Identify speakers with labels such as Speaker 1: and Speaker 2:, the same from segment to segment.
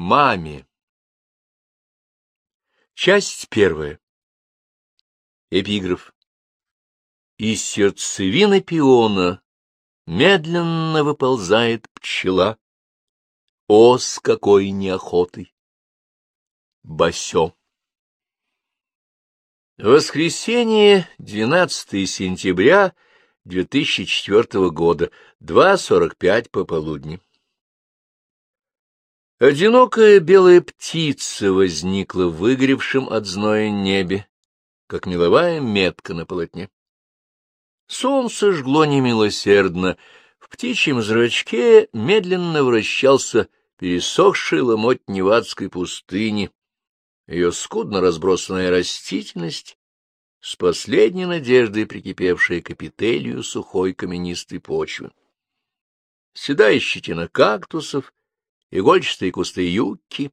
Speaker 1: Маме. Часть первая. Эпиграф. Из сердцевины пиона медленно выползает пчела. О, с какой неохотой! Басё. Воскресенье, 12 сентября 2004 года, 2.45 пополудни. Одинокая белая птица возникла в выгоревшем от зноя небе, как меловая метка на полотне. Солнце жгло немилосердно, в птичьем зрачке медленно вращался пересохший ломоть Невадской пустыни, ее скудно разбросанная растительность, с последней надеждой прикипевшая к эпителию сухой каменистой почвы. Седая щетина кактусов игольчатые кусты юки,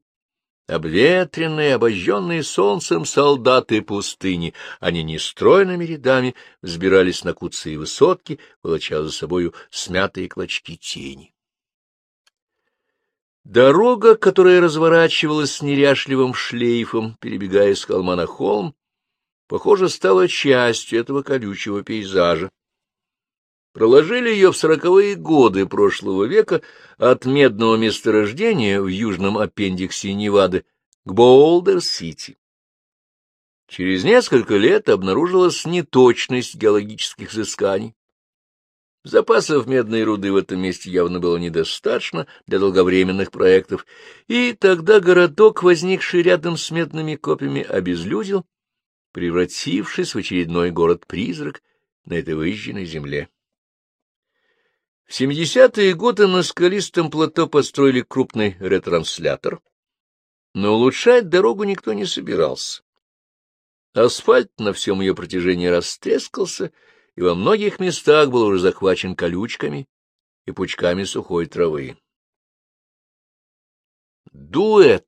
Speaker 1: обветренные, обожженные солнцем солдаты пустыни. Они нестройными рядами взбирались на куцые высотки, волоча за собою смятые клочки тени. Дорога, которая разворачивалась неряшливым шлейфом, перебегая с холма на холм, похоже, стала частью этого колючего пейзажа проложили ее в сороковые годы прошлого века от медного месторождения в южном аппендиксе Невады к Боулдер-Сити. Через несколько лет обнаружилась неточность геологических изысканий. Запасов медной руды в этом месте явно было недостаточно для долговременных проектов, и тогда городок, возникший рядом с медными копьями, обезлюдил, превратившись в очередной город-призрак на этой выжженной земле. В 70-е годы на скалистом плато построили крупный ретранслятор, но улучшать дорогу никто не собирался. Асфальт на всем ее протяжении растрескался, и во многих местах был уже захвачен колючками и пучками сухой травы. Дуэт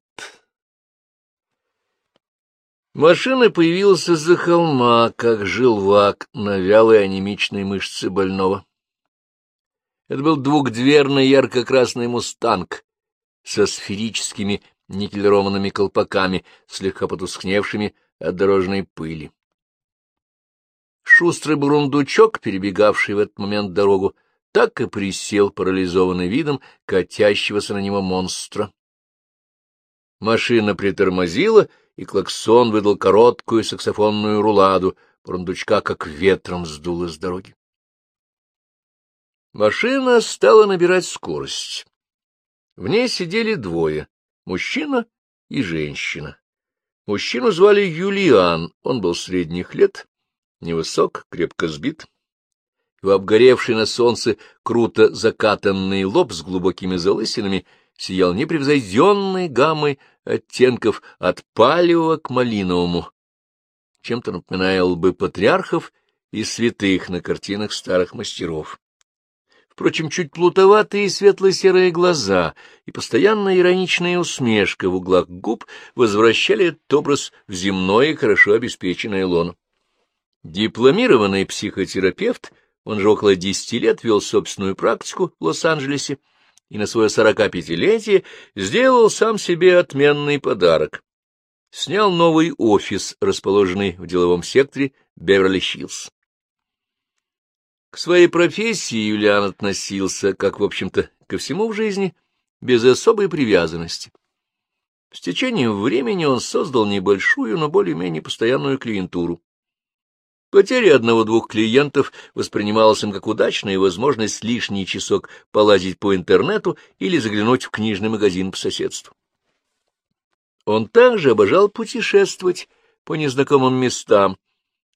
Speaker 1: Машина появилась из-за холма, как желвак на вялой анемичной мышце больного. Это был двухдверный ярко-красный мустанг со сферическими никелированными колпаками, слегка потускневшими от дорожной пыли. Шустрый бурундучок, перебегавший в этот момент дорогу, так и присел, парализованный видом катящегося на него монстра. Машина притормозила, и клаксон выдал короткую саксофонную руладу, бурундучка как ветром сдуло с дороги. Машина стала набирать скорость. В ней сидели двое — мужчина и женщина. Мужчину звали Юлиан, он был средних лет, невысок, крепко сбит. Его обгоревший на солнце круто закатанный лоб с глубокими залысинами сиял непревзойденной гаммой оттенков от палевого к малиновому, чем-то напоминая лбы патриархов и святых на картинах старых мастеров. Впрочем, чуть плутоватые светло-серые глаза и постоянная ироничная усмешка в углах губ возвращали этот образ в земное хорошо обеспеченное лоно. Дипломированный психотерапевт, он же около десяти лет вел собственную практику в Лос-Анджелесе и на свое сорокапятилетие сделал сам себе отменный подарок. Снял новый офис, расположенный в деловом секторе Беверли-Хиллз. К своей профессии Юлиан относился, как, в общем-то, ко всему в жизни, без особой привязанности. С течением времени он создал небольшую, но более-менее постоянную клиентуру. Потеря одного-двух клиентов воспринималась им как удачная возможность лишний часок полазить по интернету или заглянуть в книжный магазин по соседству. Он также обожал путешествовать по незнакомым местам.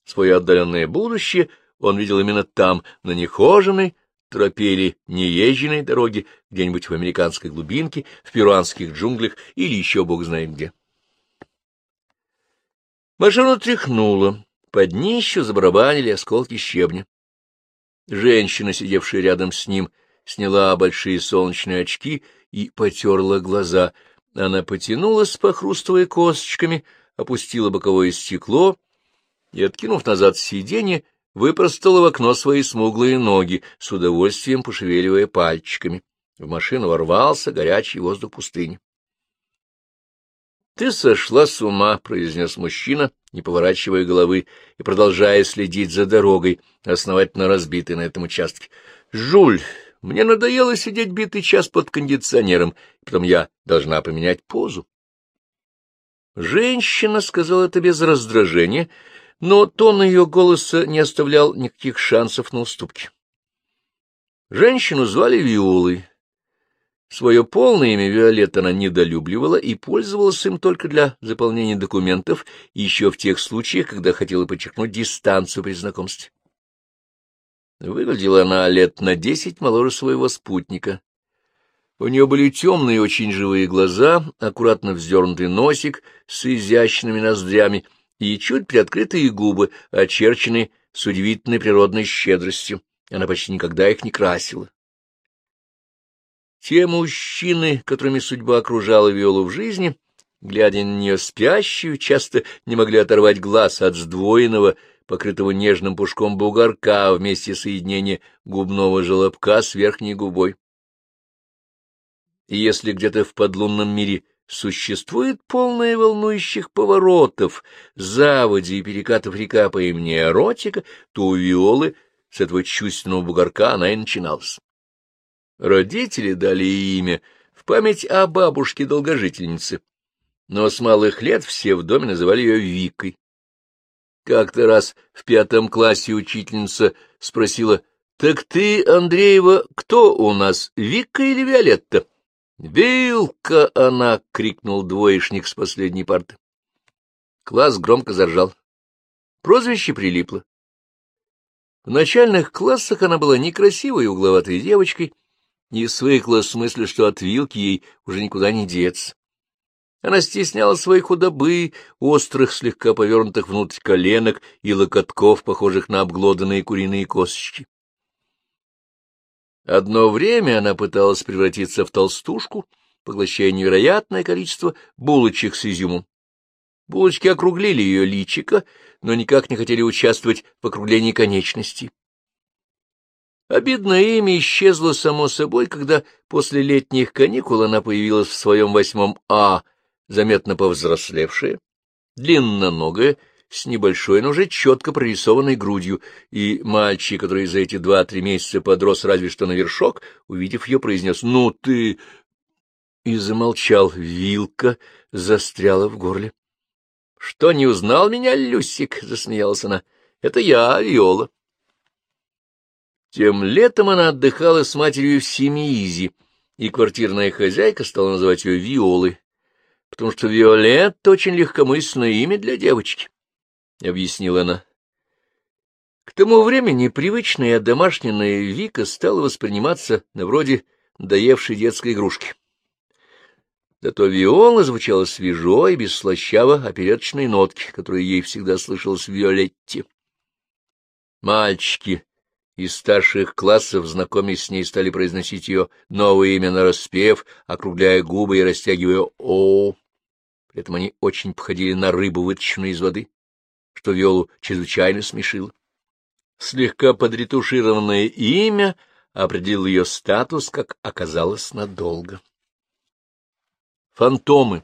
Speaker 1: Свое отдаленное будущее он видел именно там, на нехоженной тропе или неезженной дороге, где-нибудь в американской глубинке, в перуанских джунглях или еще бог знает где. Машину тряхнуло, под днищу забарабанили осколки щебня. Женщина, сидевшая рядом с ним, сняла большие солнечные очки и потерла глаза. Она потянулась, похрустывая косточками, опустила боковое стекло и, откинув назад сиденье, выпростала в окно свои смуглые ноги, с удовольствием пошевеливая пальчиками. В машину ворвался горячий воздух пустыни. Ты сошла с ума, — произнес мужчина, не поворачивая головы и продолжая следить за дорогой, основательно разбитой на этом участке. — Жуль, мне надоело сидеть битый час под кондиционером, потом я должна поменять позу. Женщина сказала это без раздражения, но тон ее голоса не оставлял никаких шансов на уступки. Женщину звали Виолой. Свое полное имя Виолетта она недолюбливала и пользовалась им только для заполнения документов еще в тех случаях, когда хотела подчеркнуть дистанцию при знакомстве. Выглядела она лет на десять моложе своего спутника. У нее были темные, очень живые глаза, аккуратно вздернутый носик с изящными ноздрями и чуть приоткрытые губы, очерченные с удивительной природной щедростью. Она почти никогда их не красила. Те мужчины, которыми судьба окружала Виолу в жизни, глядя на нее спящую, часто не могли оторвать глаз от сдвоенного, покрытого нежным пушком бугорка вместе соединения губного желобка с верхней губой. И если где-то в подлунном мире существует полное волнующих поворотов, заводи и перекатов река по имени Эротика, то у Виолы с этого чувственного бугорка она и начиналась. Родители дали ей имя в память о бабушке-долгожительнице, но с малых лет все в доме называли ее Викой. Как-то раз в пятом классе учительница спросила, «Так ты, Андреева, кто у нас, Вика или Виолетта?» «Вилка она!» — крикнул двоечник с последней парты. Класс громко заржал. Прозвище прилипло. В начальных классах она была некрасивой угловатой девочкой, не свыкла с мыслью, что от вилки ей уже никуда не деться. Она стесняла своей худобы, острых, слегка повернутых внутрь коленок и локотков, похожих на обглоданные куриные косточки. Одно время она пыталась превратиться в толстушку, поглощая невероятное количество булочек с изюмом. Булочки округлили ее личико, но никак не хотели участвовать в округлении конечностей. Обидное имя исчезло само собой, когда после летних каникул она появилась в своем восьмом А, заметно повзрослевшая, длинноногая, с небольшой, но уже четко прорисованной грудью, и мальчик, который за эти два-три месяца подрос разве что на вершок, увидев ее, произнес «Ну ты...» и замолчал. Вилка застряла в горле. — Что, не узнал меня, Люсик? — засмеялась она. — Это я, Виола. Тем летом она отдыхала с матерью в Семиизе, и квартирная хозяйка стала называть ее Виолой, потому что Виолетта — очень легкомысленное имя для девочки, — объяснила она. К тому времени привычная домашняя Вика стала восприниматься на вроде доевшей детской игрушки. Зато Виола звучала свежо и без слащаво опереточной нотки, которые ей всегда слышалась в Виолетте. Мальчики из старших классов, знакомясь с ней, стали произносить ее новое имя на распев, округляя губы и растягивая «о». При этом они очень походили на рыбу, вытащенную из воды, что Виолу чрезвычайно смешило. Слегка подретушированное имя определил ее статус, как оказалось, надолго. Фантомы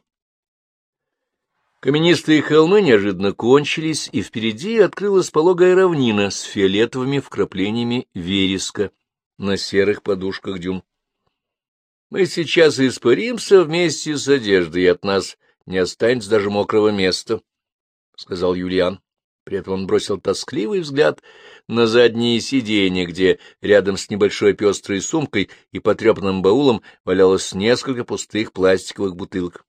Speaker 1: Каменистые холмы неожиданно кончились, и впереди открылась пологая равнина с фиолетовыми вкраплениями вереска на серых подушках дюн. Мы сейчас испаримся вместе с одеждой, и от нас не останется даже мокрого места, — сказал Юлиан. При этом он бросил тоскливый взгляд на задние сиденья, где рядом с небольшой пестрой сумкой и потрепанным баулом валялось несколько пустых пластиковых бутылок.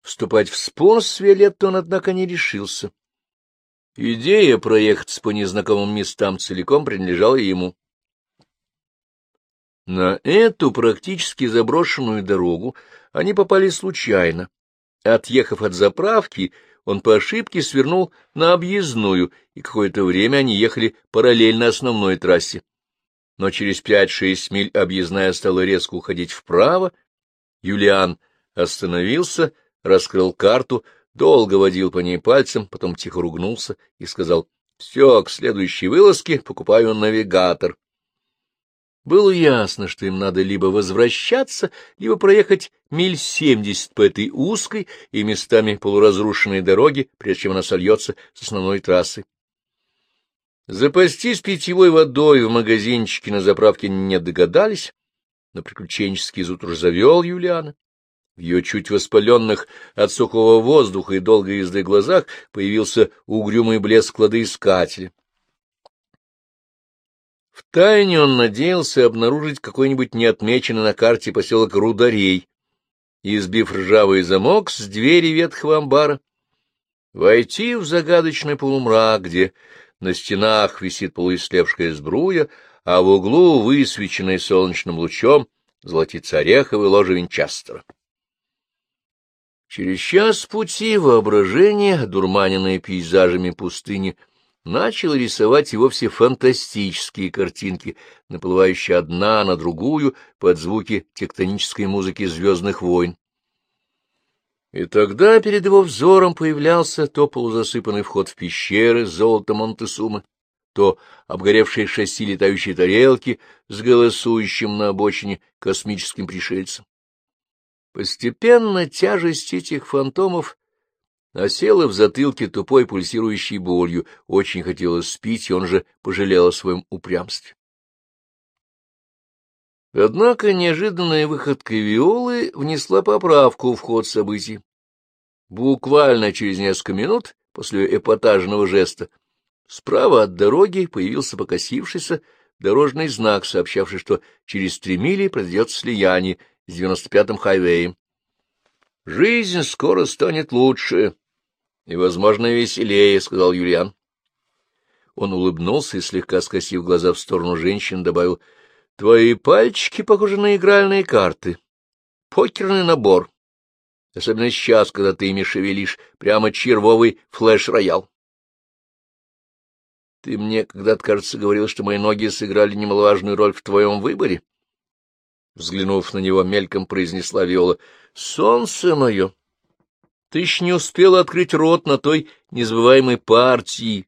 Speaker 1: Вступать в спор с Виолеттой он, однако, не решился. Идея проехаться по незнакомым местам целиком принадлежала ему. На эту практически заброшенную дорогу они попали случайно. Отъехав от заправки, он по ошибке свернул на объездную, и какое-то время они ехали параллельно основной трассе. Но через пять-шесть миль объездная стала резко уходить вправо. Юлиан остановился, раскрыл карту, долго водил по ней пальцем, потом тихо ругнулся и сказал, — Все, к следующей вылазке покупаю навигатор. Было ясно, что им надо либо возвращаться, либо проехать миль семьдесят по этой узкой и местами полуразрушенной дороге, прежде чем она сольется с основной трассой. Запастись питьевой водой в магазинчике на заправке не догадались, но приключенческий зуд уж завел Юлиана. В ее чуть воспаленных от сухого воздуха и долгой езды глазах появился угрюмый блеск кладоискателя. Втайне он надеялся обнаружить какой-нибудь неотмеченный на карте поселок Рударей, избив ржавый замок с двери ветхого амбара, войти в загадочный полумрак, где на стенах висит полуислевшая сбруя, а в углу, высвеченный солнечным лучом, золотится ореховый ложе Винчестера. Через час пути воображение, дурманенное пейзажами пустыни, начало рисовать и вовсе фантастические картинки, наплывающие одна на другую под звуки тектонической музыки «Звездных войн». И тогда перед его взором появлялся то полузасыпанный вход в пещеры с золотом Монтесумы, то обгоревшие шасси летающей тарелки с голосующим на обочине космическим пришельцем. Постепенно тяжесть этих фантомов осела в затылке тупой пульсирующей болью, очень хотелось спить, и он же пожалел о своем упрямстве. Однако неожиданная выходка Виолы внесла поправку в ход событий. Буквально через несколько минут после эпатажного жеста справа от дороги появился покосившийся дорожный знак, сообщавший, что через три мили произойдет слияние с 95-м хайвеем. «Жизнь скоро станет лучше и, возможно, веселее», — сказал Юлиан. Он улыбнулся и, слегка скосив глаза в сторону женщин, добавил, «Твои пальчики похожи на игральные карты. Покерный набор. Особенно сейчас, когда ты ими шевелишь, прямо червовый флеш-роял». «Ты мне когда-то, кажется, говорил, что мои ноги сыграли немаловажную роль в твоем выборе?» Взглянув на него, мельком произнесла Виола. — Солнце мое! Ты ж не успела открыть рот на той незабываемой партии.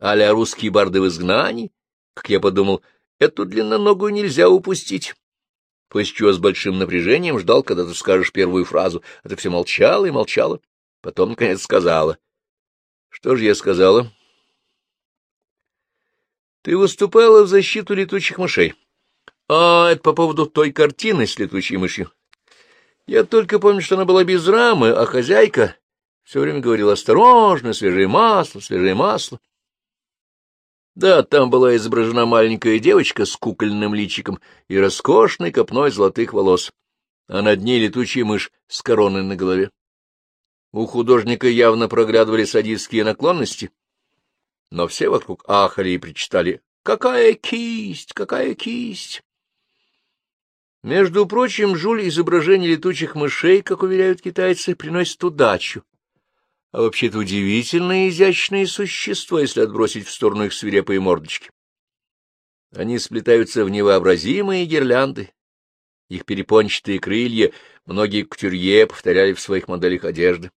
Speaker 1: а русские барды в изгнании. Как я подумал, эту длинноногую нельзя упустить. После чего с большим напряжением ждал, когда ты скажешь первую фразу, а ты все молчала и молчала. Потом, наконец, сказала. Что же я сказала? Ты выступала в защиту летучих мышей. А, это по поводу той картины с летучей мышью. Я только помню, что она была без рамы, а хозяйка все время говорила «осторожно, свежее масло, свежее масло». Да, там была изображена маленькая девочка с кукольным личиком и роскошной копной золотых волос, а над ней летучая мышь с короной на голове. У художника явно проглядывали садистские наклонности, но все вокруг ахали и причитали «Какая кисть! Какая кисть!» Между прочим, жуль изображение летучих мышей, как уверяют китайцы, приносит удачу. А вообще это удивительно изящные существа, если отбросить в сторону их свирепые мордочки. Они сплетаются в невообразимые гирлянды. Их перепончатые крылья многие кутюрье повторяли в своих моделях одежды.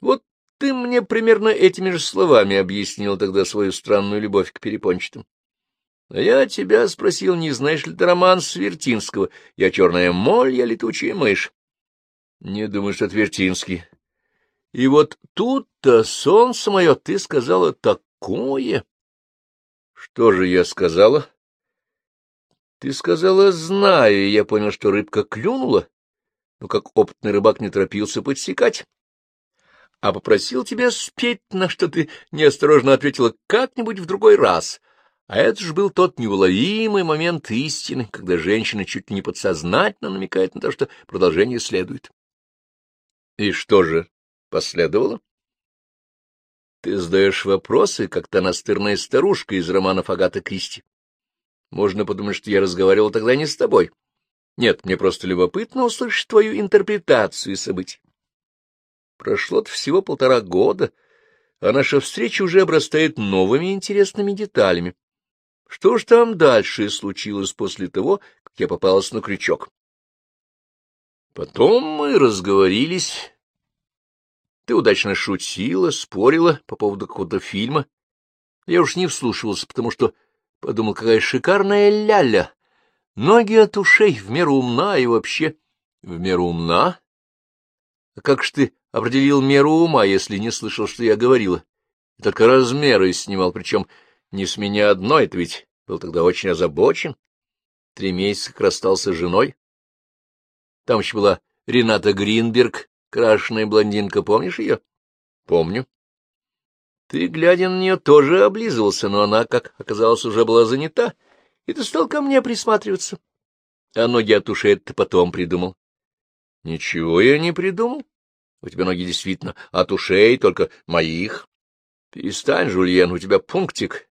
Speaker 1: Вот ты мне примерно этими же словами объяснил тогда свою странную любовь к перепончатым. А я тебя спросил, не знаешь ли ты роман Свертинского? Я черная моль, я летучая мышь. Не думаю, что это Вертинский. И вот тут-то, солнце мое, ты сказала такое. Что же я сказала? Ты сказала, знаю, и я понял, что рыбка клюнула, но как опытный рыбак не торопился подсекать. А попросил тебя спеть, на что ты неосторожно ответила как-нибудь в другой раз — а это же был тот неуловимый момент истины, когда женщина чуть ли не подсознательно намекает на то, что продолжение следует. И что же последовало? Ты задаешь вопросы, как та настырная старушка из романов Агаты Кристи. Можно подумать, что я разговаривал тогда не с тобой. Нет, мне просто любопытно услышать твою интерпретацию событий. Прошло-то всего полтора года, а наша встреча уже обрастает новыми интересными деталями. Что ж там дальше случилось после того, как я попалась на крючок? Потом мы разговорились. Ты удачно шутила, спорила по поводу какого-то фильма. Я уж не вслушивался, потому что Подумал, какая шикарная ляля. Ноги от ушей, в меру умна и вообще... В меру умна? А как ж ты определил меру ума, если не слышал, что я говорила? только размеры снимал, причем не с меня одной, это ведь был тогда очень озабочен. Три месяца как расстался с женой. Там еще была Рената Гринберг, крашеная блондинка, помнишь ее? Помню. Ты, глядя на нее, тоже облизывался, но она, как оказалось, уже была занята, и ты стал ко мне присматриваться. А ноги от ушей ты потом придумал. Ничего я не придумал. У тебя ноги действительно от ушей, только моих. Перестань, Жульен, у тебя пунктик.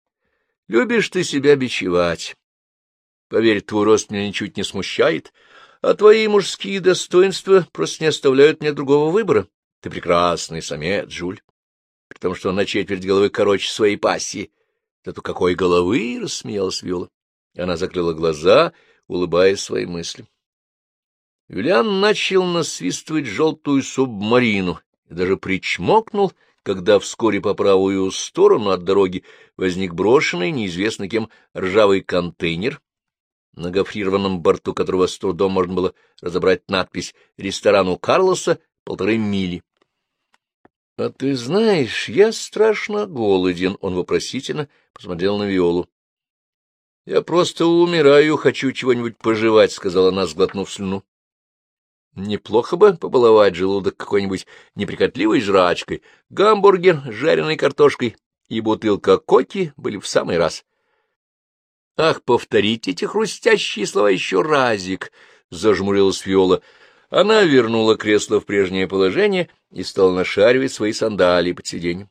Speaker 1: Любишь ты себя бичевать. Поверь, твой рост меня ничуть не смущает, а твои мужские достоинства просто не оставляют мне другого выбора. Ты прекрасный самец, Жуль, потому что он на четверть головы короче своей пассии. Зато какой головы, — рассмеялась Виола. Она закрыла глаза, улыбаясь своим мыслям. Юлиан начал насвистывать желтую субмарину и даже причмокнул, когда вскоре по правую сторону от дороги возник брошенный, неизвестно кем, ржавый контейнер, на гофрированном борту которого с трудом можно было разобрать надпись «Ресторану Карлоса полторы мили». — А ты знаешь, я страшно голоден, — он вопросительно посмотрел на Виолу. — Я просто умираю, хочу чего-нибудь пожевать, — сказала она, сглотнув слюну. Неплохо бы побаловать желудок какой-нибудь неприкотливой жрачкой. Гамбургер с жареной картошкой и бутылка коки были в самый раз. Ах, повторите эти хрустящие слова еще разик! — зажмурилась Виола. Она вернула кресло в прежнее положение и стала нашаривать свои сандалии под сиденьем.